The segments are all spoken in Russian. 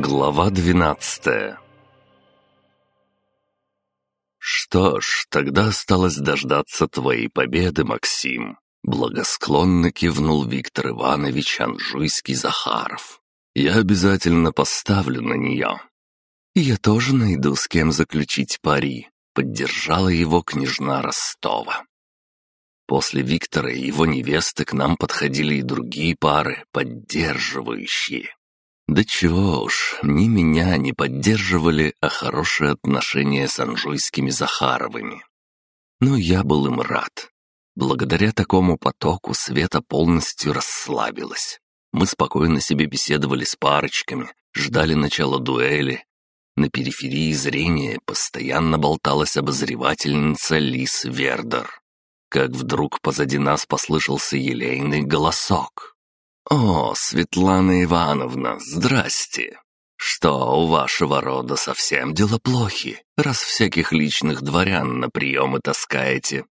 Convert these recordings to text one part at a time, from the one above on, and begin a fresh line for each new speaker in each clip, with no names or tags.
Глава двенадцатая «Что ж, тогда осталось дождаться твоей победы, Максим», — благосклонно кивнул Виктор Иванович Анжуйский-Захаров. «Я обязательно поставлю на нее». «Я тоже найду, с кем заключить пари», — поддержала его княжна Ростова. После Виктора и его невесты к нам подходили и другие пары, поддерживающие. Да чего уж, ни меня не поддерживали, а хорошие отношения с анжуйскими Захаровыми. Но я был им рад. Благодаря такому потоку Света полностью расслабилась. Мы спокойно себе беседовали с парочками, ждали начала дуэли. На периферии зрения постоянно болталась обозревательница Лис Вердер как вдруг позади нас послышался елейный голосок. «О, Светлана Ивановна, здрасте! Что, у вашего рода совсем дела плохи, раз всяких личных дворян на приемы таскаете?»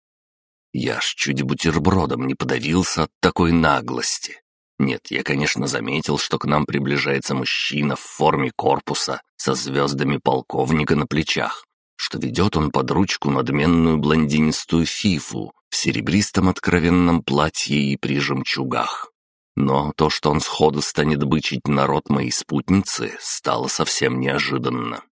Я ж чуть бутербродом не подавился от такой наглости. Нет, я, конечно, заметил, что к нам приближается мужчина в форме корпуса со звездами полковника на плечах, что ведет он под ручку надменную блондинистую фифу в серебристом откровенном платье и при жемчугах. Но то, что он сходу станет бычить народ моей спутницы, стало совсем неожиданно.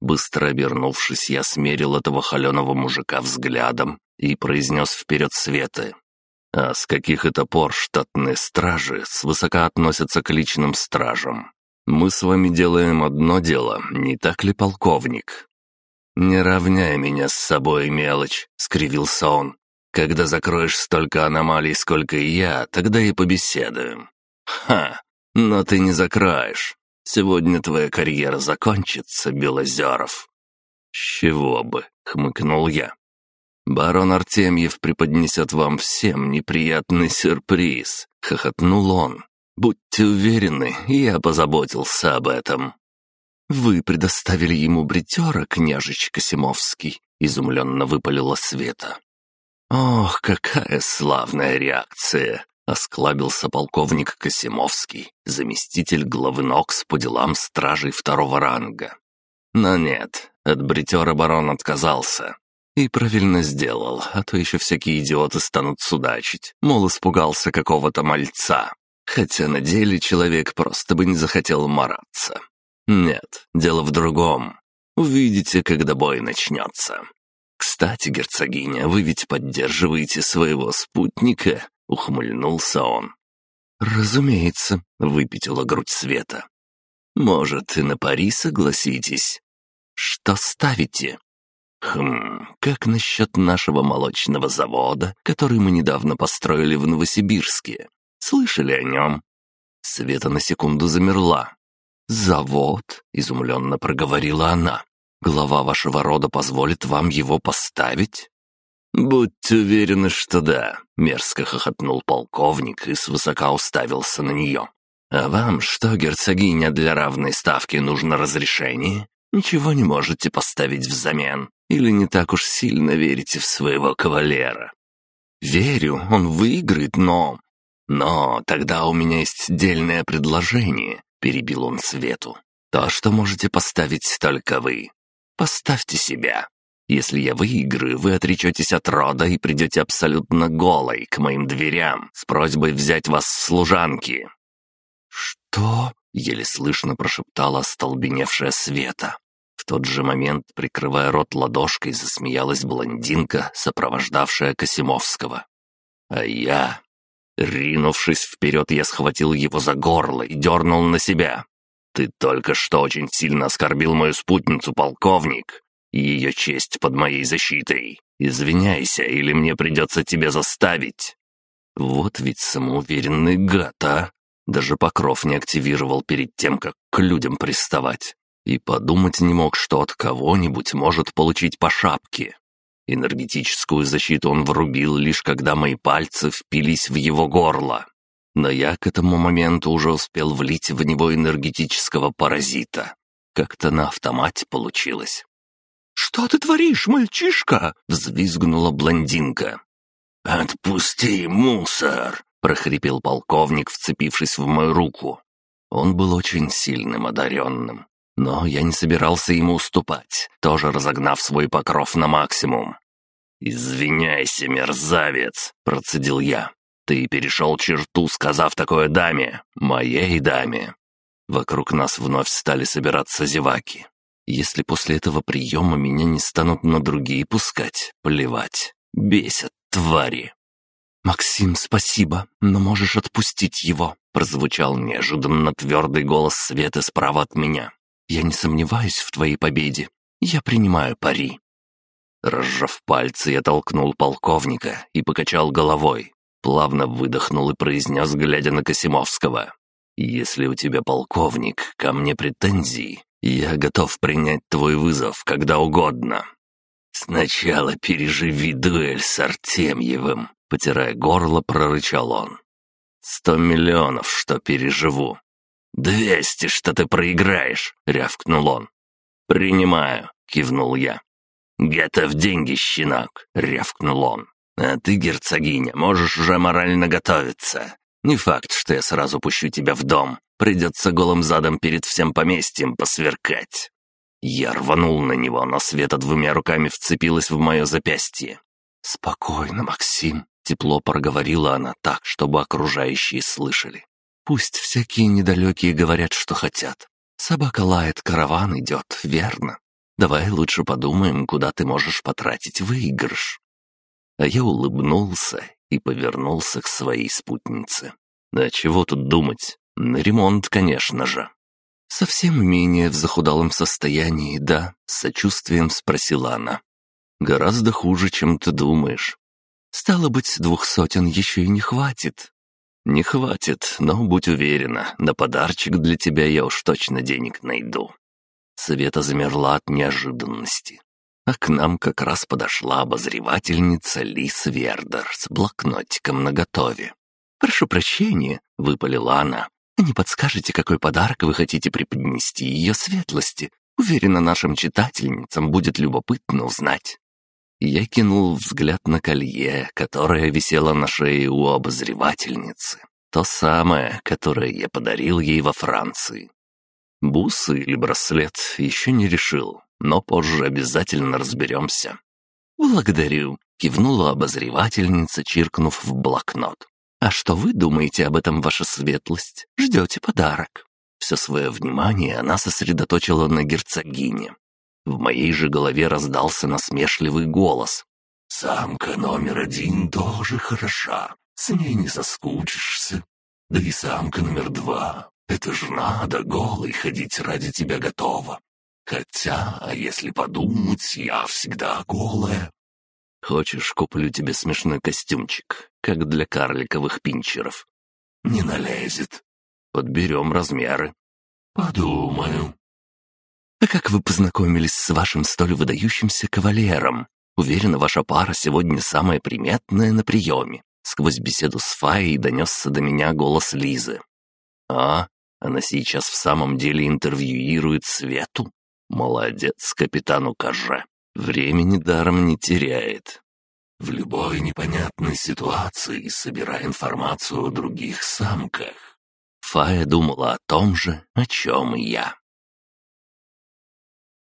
Быстро обернувшись, я смерил этого холеного мужика взглядом и произнес вперед Светы. «А с каких это пор штатные стражи свысока относятся к личным стражам? Мы с вами делаем одно дело, не так ли, полковник?» «Не равняй меня с собой, мелочь», — скривился он. Когда закроешь столько аномалий, сколько и я, тогда и побеседуем. Ха, но ты не закроешь. Сегодня твоя карьера закончится, Белозеров. С чего бы, хмыкнул я. Барон Артемьев преподнесет вам всем неприятный сюрприз, хохотнул он. Будьте уверены, я позаботился об этом. «Вы предоставили ему бритера, княжич Косимовский?» — изумленно выпалила Света. «Ох, какая славная реакция!» — осклабился полковник Косимовский, заместитель главы НОКС по делам стражей второго ранга. Но нет, от бритера барон отказался. И правильно сделал, а то еще всякие идиоты станут судачить, мол, испугался какого-то мальца. Хотя на деле человек просто бы не захотел мараться. Нет, дело в другом. Увидите, когда бой начнется. «Кстати, герцогиня, вы ведь поддерживаете своего спутника?» — ухмыльнулся он. «Разумеется», — выпятила грудь Света. «Может, и на пари согласитесь?» «Что ставите?» «Хм, как насчет нашего молочного завода, который мы недавно построили в Новосибирске? Слышали о нем?» Света на секунду замерла. «Завод?» — изумленно проговорила она. Глава вашего рода позволит вам его поставить?» «Будьте уверены, что да», — мерзко хохотнул полковник и свысока уставился на нее. «А вам что, герцогиня, для равной ставки нужно разрешение? Ничего не можете поставить взамен? Или не так уж сильно верите в своего кавалера?» «Верю, он выиграет, но...» «Но тогда у меня есть дельное предложение», — перебил он Свету. «То, что можете поставить только вы. Поставьте себя. Если я выиграю, вы отречетесь от рода и придете абсолютно голой к моим дверям с просьбой взять вас служанки». «Что?» — еле слышно прошептала остолбеневшая Света. В тот же момент, прикрывая рот ладошкой, засмеялась блондинка, сопровождавшая Косимовского. А я... Ринувшись вперед, я схватил его за горло и дернул на себя. «Ты только что очень сильно оскорбил мою спутницу, полковник. Ее честь под моей защитой. Извиняйся, или мне придется тебя заставить». Вот ведь самоуверенный гад, а! Даже покров не активировал перед тем, как к людям приставать. И подумать не мог, что от кого-нибудь может получить по шапке. Энергетическую защиту он врубил, лишь когда мои пальцы впились в его горло но я к этому моменту уже успел влить в него энергетического паразита. Как-то на автомате получилось. «Что ты творишь, мальчишка?» — взвизгнула блондинка. «Отпусти, мусор!» — прохрипел полковник, вцепившись в мою руку. Он был очень сильным одаренным. Но я не собирался ему уступать, тоже разогнав свой покров на максимум. «Извиняйся, мерзавец!» — процедил я. «Ты перешел черту, сказав такое даме, моей даме!» Вокруг нас вновь стали собираться зеваки. Если после этого приема меня не станут на другие пускать, плевать. Бесят твари.
«Максим, спасибо, но можешь отпустить его», — прозвучал неожиданно твердый голос Светы справа от меня. «Я не сомневаюсь в твоей победе. Я принимаю пари».
Разжав пальцы, я толкнул полковника и покачал головой. Плавно выдохнул и произнес, глядя на Косимовского. «Если у тебя, полковник, ко мне претензии, я готов принять твой вызов когда угодно. Сначала переживи дуэль с Артемьевым», Потирая горло, прорычал он. «Сто миллионов, что переживу». «Двести, что ты проиграешь», — рявкнул он. «Принимаю», — кивнул я. «Готов деньги, щенок», — рявкнул он. «А ты, герцогиня, можешь уже морально готовиться. Не факт, что я сразу пущу тебя в дом. Придется голым задом перед всем поместьем посверкать». Я рванул на него, но Света двумя руками вцепилась в мое запястье.
«Спокойно, Максим», Тепло проговорила она так, чтобы окружающие слышали. «Пусть всякие недалекие говорят, что хотят. Собака лает, караван идет, верно? Давай лучше подумаем, куда ты можешь потратить выигрыш».
А я улыбнулся и повернулся к своей спутнице. «А чего тут думать? На ремонт, конечно же».
«Совсем менее в захудалом состоянии, да?» — с сочувствием спросила она.
«Гораздо хуже, чем ты думаешь.
Стало быть, двух сотен еще и не хватит.
Не хватит, но будь уверена, на подарочек для тебя я уж точно денег найду. Света замерла от неожиданности. А к нам как раз подошла обозревательница Лис Вердер с блокнотиком наготове.
«Прошу прощения», — выпалила она. «Не подскажете, какой подарок вы хотите преподнести ее светлости? Уверена, нашим читательницам будет любопытно узнать».
Я кинул взгляд на колье, которое висело на шее у обозревательницы. То самое, которое я подарил ей во Франции. Бусы или браслет еще не решил, но позже обязательно разберемся.
«Благодарю», — кивнула обозревательница, чиркнув в блокнот. «А что вы думаете об этом, ваша светлость? Ждете подарок?» Все свое внимание она сосредоточила на герцогине,
в моей же голове раздался насмешливый голос.
«Самка номер один тоже хороша, с ней не соскучишься. Да и самка номер два, это ж надо голой ходить ради тебя готова. Хотя, а если подумать, я всегда голая».
«Хочешь, куплю тебе смешной костюмчик, как для карликовых пинчеров?»
«Не налезет».
«Подберем размеры».
«Подумаю».
«А как вы познакомились с вашим столь выдающимся кавалером? Уверена, ваша пара сегодня самая приметная на приеме». Сквозь беседу с Фаей донесся до меня голос Лизы.
«А, она сейчас в самом деле интервьюирует Свету? Молодец, капитану Каже. Времени даром не теряет».
«В любой непонятной ситуации собирай информацию о других самках».
Фая думала о том же, о чем и я.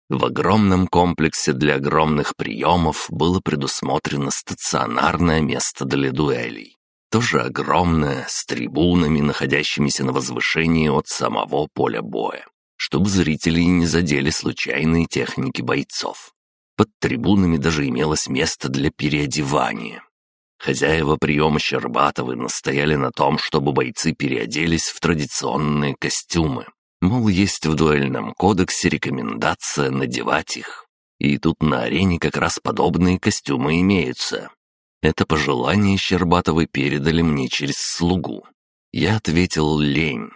В огромном комплексе для огромных приемов было предусмотрено стационарное место для дуэлей. Тоже огромное, с трибунами, находящимися на возвышении от самого поля боя, чтобы зрители не задели случайные техники бойцов. Под трибунами даже имелось место для переодевания. Хозяева приема Щербатовы настояли на том, чтобы бойцы переоделись в традиционные костюмы, Мол, есть в дуэльном кодексе рекомендация надевать их. И тут на арене как раз подобные костюмы имеются. Это пожелание Щербатовой передали мне через слугу. Я ответил «лень».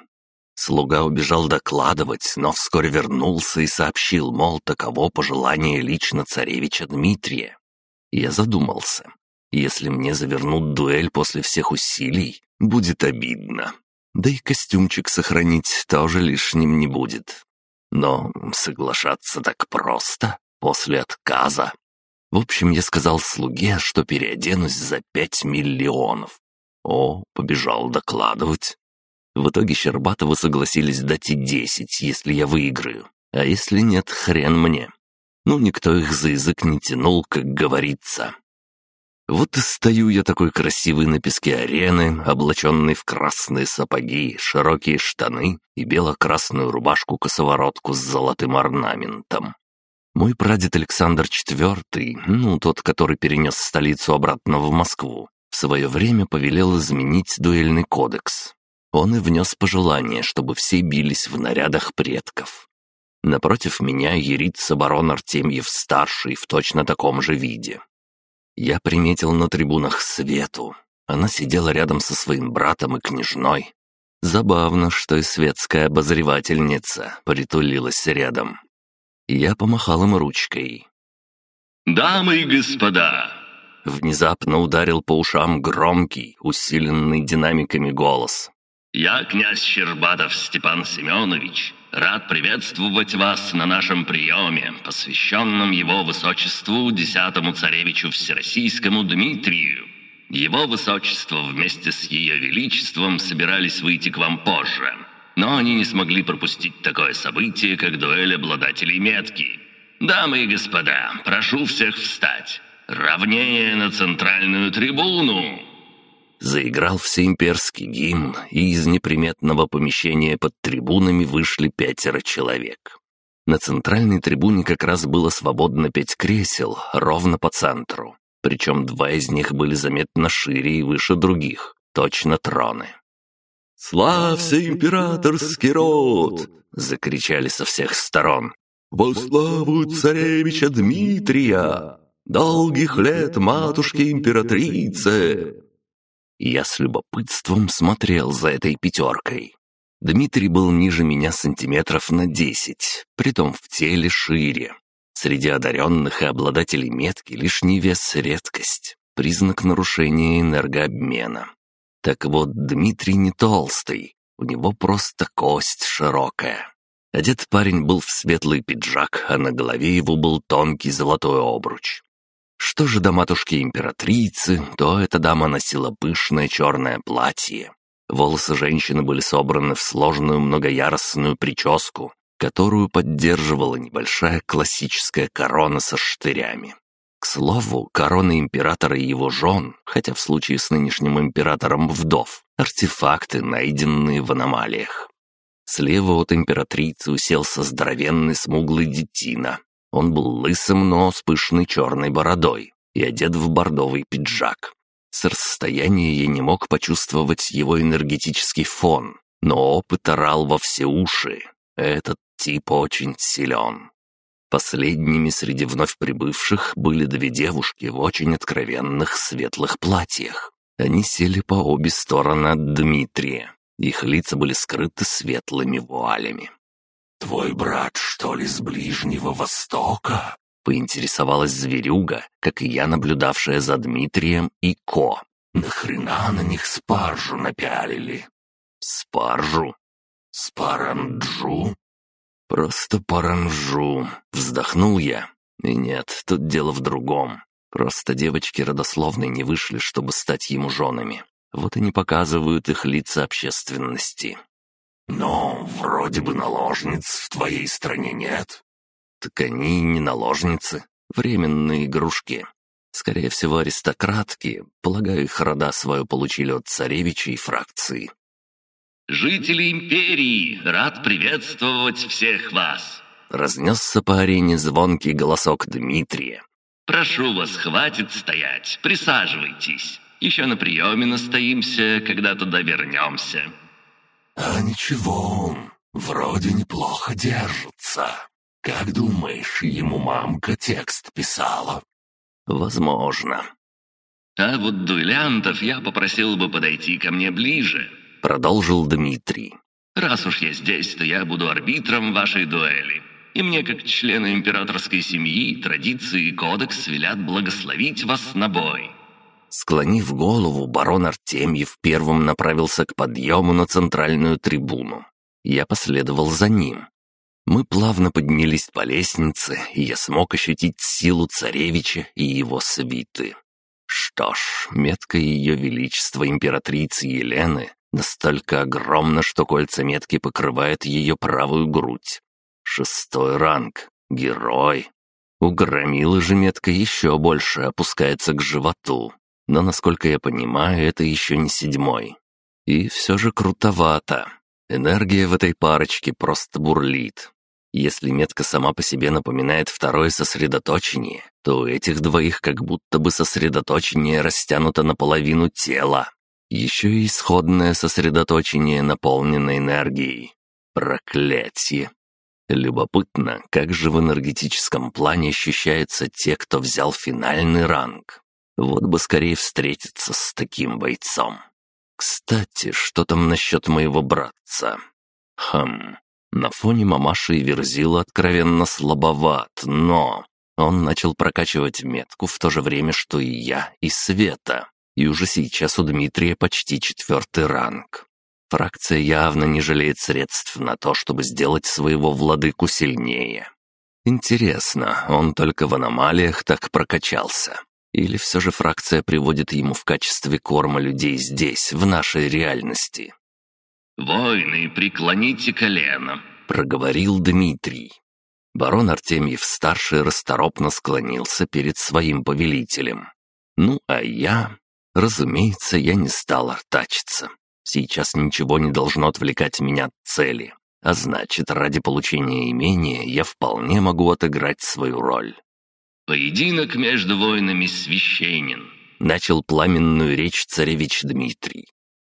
Слуга убежал докладывать, но вскоре вернулся и сообщил, мол, таково пожелание лично царевича Дмитрия. Я задумался. Если мне завернут дуэль после всех усилий, будет обидно. Да и костюмчик сохранить тоже лишним не будет. Но соглашаться так просто, после отказа. В общем, я сказал слуге, что переоденусь за пять миллионов. О, побежал докладывать. В итоге Щербатовы согласились дать и десять, если я выиграю. А если нет, хрен мне. Ну, никто их за язык не тянул, как говорится. Вот и стою я такой красивый на песке арены, облаченный в красные сапоги, широкие штаны и бело-красную рубашку-косоворотку с золотым орнаментом. Мой прадед Александр IV, ну, тот, который перенес столицу обратно в Москву, в свое время повелел изменить дуэльный кодекс. Он и внес пожелание, чтобы все бились в нарядах предков. Напротив меня ерится барон Артемьев-старший в точно таком же виде. Я приметил на трибунах Свету. Она сидела рядом со своим братом и княжной. Забавно, что и светская обозревательница притулилась рядом. Я помахал им ручкой.
«Дамы и господа!»
Внезапно ударил по ушам громкий, усиленный динамиками голос.
«Я князь Щербатов Степан Семенович, рад приветствовать вас на нашем приеме, посвященном его высочеству десятому царевичу Всероссийскому Дмитрию. Его высочество вместе с ее величеством собирались выйти к вам позже, но они не смогли пропустить такое событие, как дуэль обладателей метки. Дамы и господа, прошу всех встать. Равнее на центральную трибуну!»
Заиграл всеимперский гимн, и из неприметного помещения под трибунами вышли пятеро человек. На центральной трибуне как раз было свободно пять кресел, ровно по центру. Причем два из них были заметно шире и выше других, точно троны.
«Славься, императорский род!»
— закричали со всех сторон.
«Во славу царевича Дмитрия! Долгих лет матушке императрице!»
Я с любопытством смотрел за этой пятеркой. Дмитрий был ниже меня сантиметров на десять, притом в теле шире. Среди одаренных и обладателей метки лишний вес — редкость, признак нарушения энергообмена. Так вот, Дмитрий не толстый, у него просто кость широкая. Одет парень был в светлый пиджак, а на голове его был тонкий золотой обруч. Что же до матушки-императрицы, то эта дама носила пышное черное платье. Волосы женщины были собраны в сложную многоярусную прическу, которую поддерживала небольшая классическая корона со штырями. К слову, короны императора и его жен, хотя в случае с нынешним императором вдов, артефакты, найденные в аномалиях. Слева от императрицы уселся здоровенный смуглый детина. Он был лысым, но с пышной черной бородой и одет в бордовый пиджак. С расстояния я не мог почувствовать его энергетический фон, но опыт орал во все уши. Этот тип очень силен. Последними среди вновь прибывших были две девушки в очень откровенных светлых платьях. Они сели по обе стороны от Дмитрия. Их лица были скрыты светлыми вуалями.
«Твой брат, что ли, с Ближнего Востока?»
Поинтересовалась зверюга, как и я, наблюдавшая за Дмитрием и Ко.
«Нахрена на них спаржу напялили?»
«Спаржу?»
«Спаранджу?»
«Просто паранжу», — вздохнул я. И нет, тут дело в другом. Просто девочки родословной не вышли, чтобы стать ему женами. Вот и не показывают их лица общественности.
«Но вроде бы наложниц в твоей стране нет».
«Так они не наложницы, временные игрушки. Скорее всего, аристократки. Полагаю, их рода свою получили от царевичей и фракции.
«Жители Империи, рад приветствовать всех вас!»
Разнесся по арене звонкий голосок Дмитрия.
«Прошу вас, хватит стоять, присаживайтесь. Еще на приеме настоимся, когда туда вернемся».
«А ничего, вроде неплохо держится. Как думаешь, ему мамка текст писала?»
«Возможно».
«А вот дуэлянтов я попросил бы подойти ко мне ближе», —
продолжил Дмитрий.
«Раз уж я здесь, то я буду арбитром вашей дуэли. И мне, как члену императорской семьи, традиции и кодекс велят благословить вас на бой».
Склонив голову, барон Артемьев первым направился к подъему на центральную трибуну. Я последовал за ним. Мы плавно поднялись по лестнице, и я смог ощутить силу царевича и его свиты. Что ж, метка Ее Величества императрицы Елены Настолько огромно, что кольца метки покрывают ее правую грудь. Шестой ранг. Герой. У громилы же метка еще больше опускается к животу. Но, насколько я понимаю, это еще не седьмой. И все же крутовато. Энергия в этой парочке просто бурлит. Если метка сама по себе напоминает второе сосредоточение, то у этих двоих как будто бы сосредоточение растянуто наполовину тела. Еще и исходное сосредоточение наполнено энергией. Проклятие. Любопытно, как же в энергетическом плане ощущаются те, кто взял финальный ранг. Вот бы скорее встретиться с таким бойцом. Кстати, что там насчет моего братца? Хм, на фоне мамаши и Верзила откровенно слабоват, но... Он начал прокачивать метку в то же время, что и я, и Света. И уже сейчас у Дмитрия почти четвертый ранг. Фракция явно не жалеет средств на то, чтобы сделать своего владыку сильнее. Интересно, он только в аномалиях так прокачался? Или все же фракция приводит ему в качестве корма людей здесь, в нашей реальности?
«Воины, преклоните колено», —
проговорил Дмитрий. Барон Артемьев-старший расторопно склонился перед своим повелителем. Ну, а я... Разумеется, я не стал артачиться. Сейчас ничего не должно отвлекать меня от цели. А значит, ради получения имения я вполне могу отыграть свою роль.
«Поединок между воинами священен», —
начал пламенную речь царевич Дмитрий.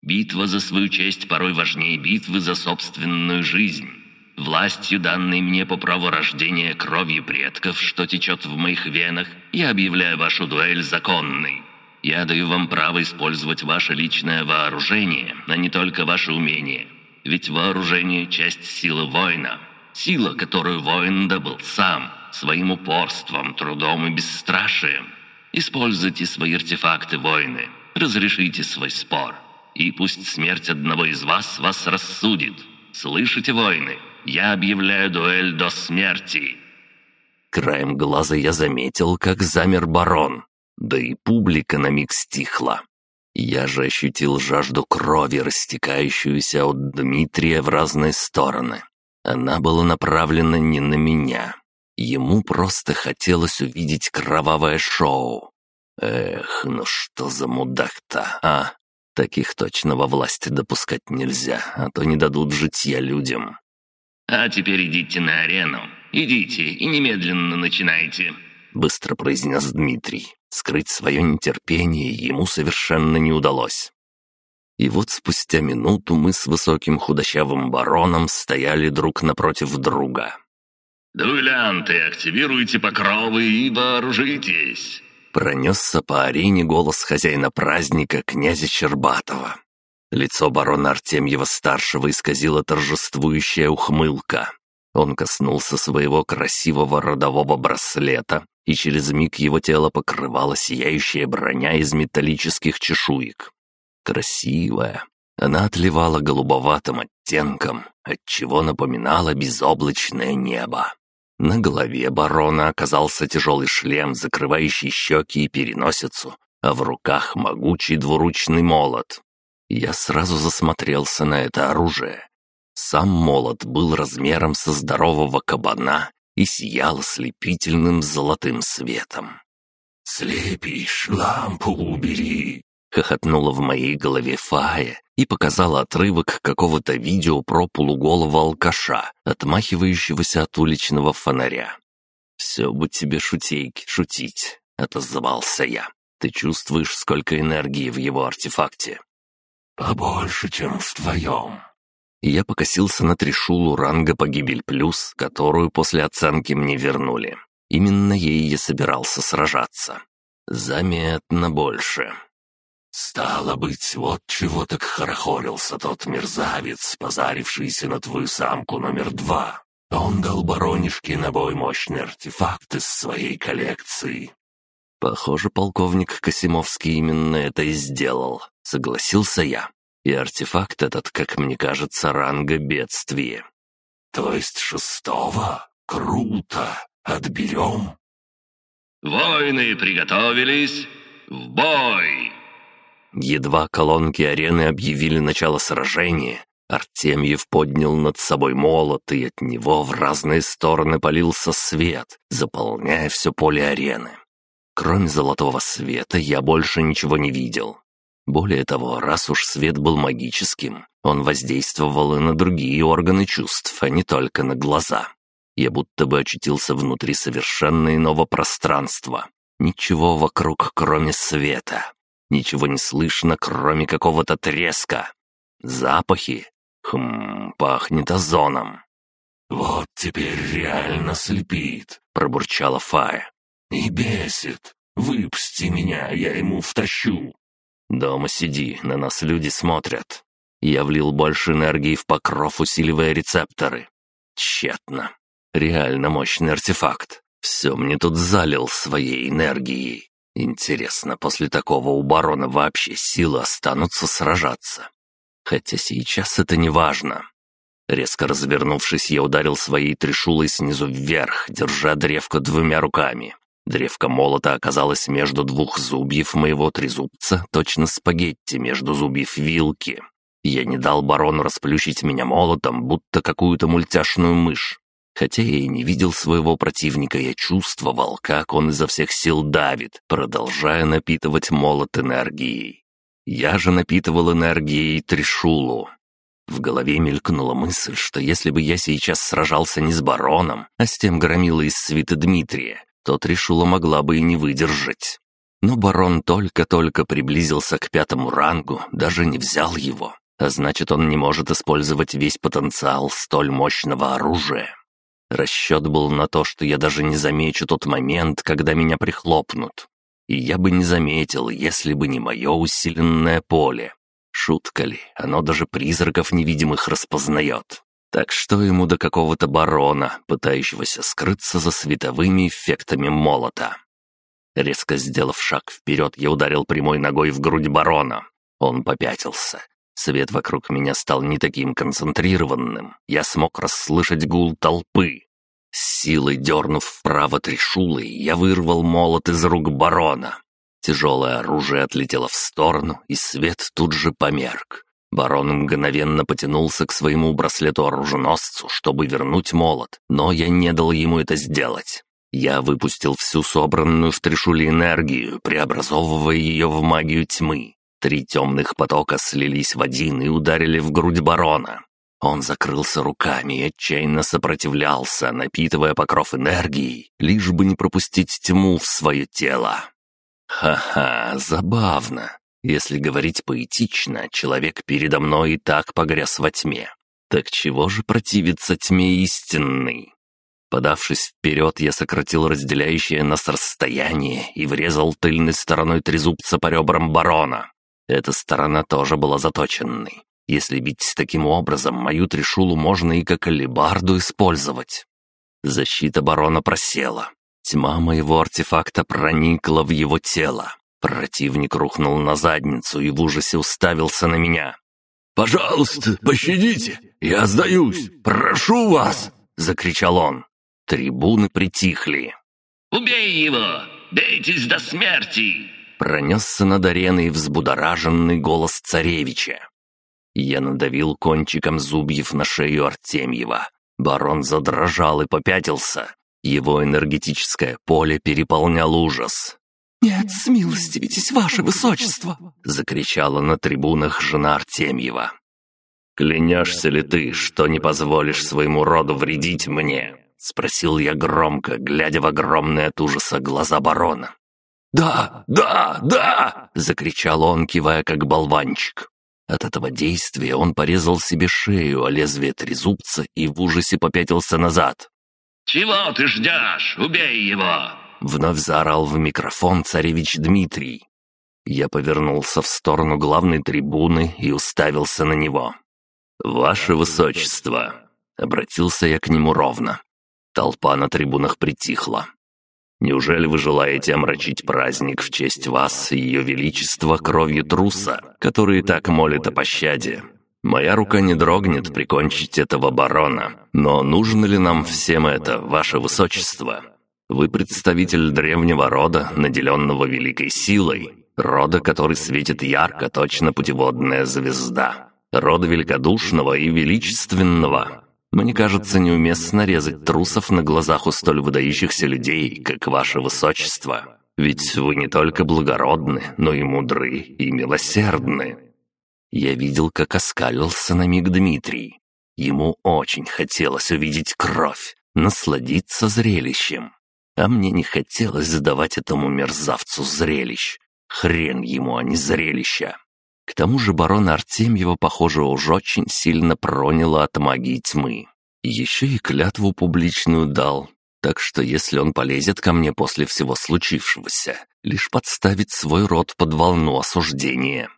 «Битва за свою честь порой важнее битвы за собственную жизнь. Властью, данной мне по праву рождения кровью предков, что течет в моих венах, я объявляю вашу дуэль законной. Я даю вам право использовать ваше личное вооружение, а не только ваше умение. Ведь вооружение – часть силы воина. Сила, которую воин добыл сам – своим упорством, трудом и бесстрашием. Используйте свои артефакты, воины, разрешите свой спор. И пусть смерть одного из вас вас рассудит. Слышите, воины? Я объявляю дуэль до смерти».
Краем глаза я заметил, как замер барон. Да и публика на миг стихла. Я же ощутил жажду крови, растекающуюся от Дмитрия в разные стороны. Она была направлена не на меня, Ему просто хотелось увидеть кровавое шоу. Эх, ну что за мудак-то, а? Таких точно во власти допускать нельзя, а то не дадут житья людям.
«А теперь идите на арену. Идите и немедленно начинайте», —
быстро произнес Дмитрий. Скрыть свое нетерпение ему совершенно не удалось. И вот спустя минуту мы с высоким худощавым бароном стояли друг напротив друга.
«Дуэлянты, активируйте покровы и вооружитесь!»
Пронесся по арене голос хозяина праздника, князя Щербатова. Лицо барона Артемьева-старшего исказило торжествующая ухмылка. Он коснулся своего красивого родового браслета, и через миг его тело покрывала сияющая броня из металлических чешуек. Красивая. Она отливала голубоватым оттенком, отчего напоминала безоблачное небо. На голове барона оказался тяжелый шлем, закрывающий щеки и переносицу, а в руках могучий двуручный молот. Я сразу засмотрелся на это оружие. Сам молот был размером со здорового кабана и сиял ослепительным золотым светом.
«Слепишь, лампу убери!»
— хохотнула в моей голове Фая и показала отрывок какого-то видео про полуголого алкаша, отмахивающегося от уличного фонаря. «Все бы тебе шутейки шутить», — отозвался я. «Ты чувствуешь, сколько энергии в его артефакте?»
«Побольше, чем в твоем».
Я покосился на трешулу ранга «Погибель плюс», которую после оценки мне вернули. Именно ей я собирался сражаться. Заметно больше.
«Стало быть, вот чего так хорохорился тот мерзавец, позарившийся на твою самку номер два. Он дал баронишке на бой мощный артефакт из своей коллекции».
«Похоже, полковник Косимовский именно это и сделал», — согласился я. «И артефакт этот, как мне кажется, ранга бедствия».
«То есть шестого? Круто! Отберем?»
«Воины приготовились! В бой!»
Едва колонки арены объявили начало сражения, Артемьев поднял над собой молот, и от него в разные стороны полился свет, заполняя все поле арены. Кроме золотого света я больше ничего не видел. Более того, раз уж свет был магическим, он воздействовал и на другие органы чувств, а не только на глаза. Я будто бы очутился внутри совершенно иного пространства. Ничего вокруг, кроме света. Ничего не слышно, кроме какого-то треска. Запахи. Хм, пахнет озоном.
«Вот теперь реально слепит», —
пробурчала Фая.
«И бесит. Выпусти меня, я ему втащу».
«Дома сиди, на нас люди смотрят». Я влил больше энергии в покров, усиливая рецепторы. Тщетно. Реально мощный артефакт. Все мне тут залил своей энергией. Интересно, после такого у барона вообще силы останутся сражаться? Хотя сейчас это не важно. Резко развернувшись, я ударил своей трешулой снизу вверх, держа древко двумя руками. Древко молота оказалось между двух зубьев моего трезубца, точно спагетти между зубьев вилки. Я не дал барону расплющить меня молотом, будто какую-то мультяшную мышь. Хотя я и не видел своего противника, я чувствовал, как он изо всех сил давит, продолжая напитывать молот энергией. Я же напитывал энергией Тришулу. В голове мелькнула мысль, что если бы я сейчас сражался не с бароном, а с тем громилой из свиты Дмитрия, то Тришула могла бы и не выдержать. Но барон только-только приблизился к пятому рангу, даже не взял его, а значит, он не может использовать весь потенциал столь мощного оружия. Расчет был на то, что я даже не замечу тот момент, когда меня прихлопнут. И я бы не заметил, если бы не мое усиленное поле. Шутка ли, оно даже призраков невидимых распознает. Так что ему до какого-то барона, пытающегося скрыться за световыми эффектами молота. Резко сделав шаг вперед, я ударил прямой ногой в грудь барона. Он попятился. Свет вокруг меня стал не таким концентрированным. Я смог расслышать гул толпы. С силой дернув вправо трешулой, я вырвал молот из рук барона. Тяжелое оружие отлетело в сторону, и свет тут же померк. Барон мгновенно потянулся к своему браслету-оруженосцу, чтобы вернуть молот, но я не дал ему это сделать. Я выпустил всю собранную в трешуле энергию, преобразовывая ее в магию тьмы. Три темных потока слились в один и ударили в грудь барона. Он закрылся руками и отчаянно сопротивлялся, напитывая покров энергией, лишь бы не пропустить тьму в свое тело. Ха-ха, забавно. Если говорить поэтично, человек передо мной и так погряз во тьме. Так чего же противиться тьме истинной? Подавшись вперед, я сократил разделяющее нас расстояние и врезал тыльной стороной трезубца по ребрам барона. Эта сторона тоже была заточенной. Если бить таким образом, мою трешулу можно и как алебарду использовать. Защита барона просела. Тьма моего артефакта проникла в его тело. Противник рухнул на задницу и в ужасе уставился на меня.
«Пожалуйста, пощадите! Я сдаюсь! Прошу вас!»
— закричал он. Трибуны притихли.
«Убей его! Бейтесь до смерти!»
Пронесся над ареной взбудораженный голос царевича. Я надавил кончиком зубьев на шею Артемьева. Барон задрожал и попятился. Его энергетическое поле переполнял ужас.
«Нет, смилостивитесь, ваше высочество!»
— закричала на трибунах жена Артемьева. «Клянешься ли ты, что не позволишь своему роду вредить мне?» — спросил я громко, глядя в огромные от ужаса глаза барона.
«Да, да, да!»
— закричал он, кивая как болванчик. От этого действия он порезал себе шею о лезвие трезубца и в ужасе попятился назад.
«Чего ты ждешь? Убей его!»
Вновь заорал в микрофон царевич Дмитрий. Я повернулся в сторону главной трибуны и уставился на него. «Ваше высочество!» — обратился я к нему ровно. Толпа на трибунах притихла. Неужели вы желаете омрачить праздник в честь вас и ее величества кровью труса, который так молит о пощаде? Моя рука не дрогнет прикончить этого барона, но нужно ли нам всем это, ваше высочество? Вы представитель древнего рода, наделенного великой силой. Рода, который светит ярко, точно путеводная звезда. Рода великодушного и величественного. Мне кажется, неуместно резать трусов на глазах у столь выдающихся людей, как ваше высочество. Ведь вы не только благородны, но и мудры и милосердны». Я видел, как оскалился на миг Дмитрий. Ему очень хотелось увидеть кровь, насладиться зрелищем. А мне не хотелось задавать этому мерзавцу зрелищ. Хрен ему, а не зрелища. К тому же барона Артемьева, похоже, уж очень сильно проняло от магии тьмы. Еще и клятву публичную дал. Так что если он полезет ко мне после всего случившегося, лишь подставить свой род под волну осуждения.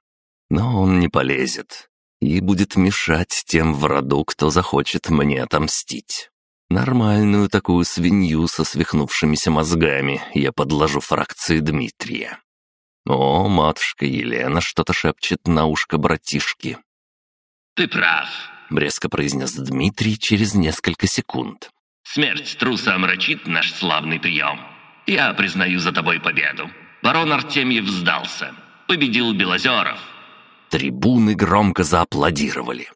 Но он не полезет и будет мешать тем в роду, кто захочет мне отомстить. Нормальную такую свинью со свихнувшимися мозгами я подложу фракции Дмитрия. О, матушка Елена что-то шепчет на ушко братишки.
«Ты прав», —
резко произнес Дмитрий через несколько секунд.
«Смерть труса омрачит наш славный прием. Я признаю за тобой победу. Барон Артемьев сдался. Победил Белозеров».
Трибуны громко зааплодировали.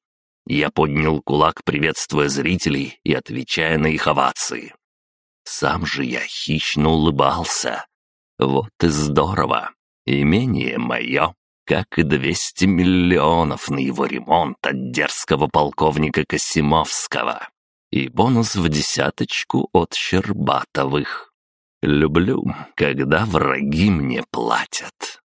Я поднял кулак, приветствуя зрителей и отвечая на их овации. Сам же я хищно улыбался. Вот и здорово. Имение мое, как и 200 миллионов на его ремонт от дерзкого полковника Косимовского. И бонус в десяточку от Щербатовых. Люблю, когда враги мне платят.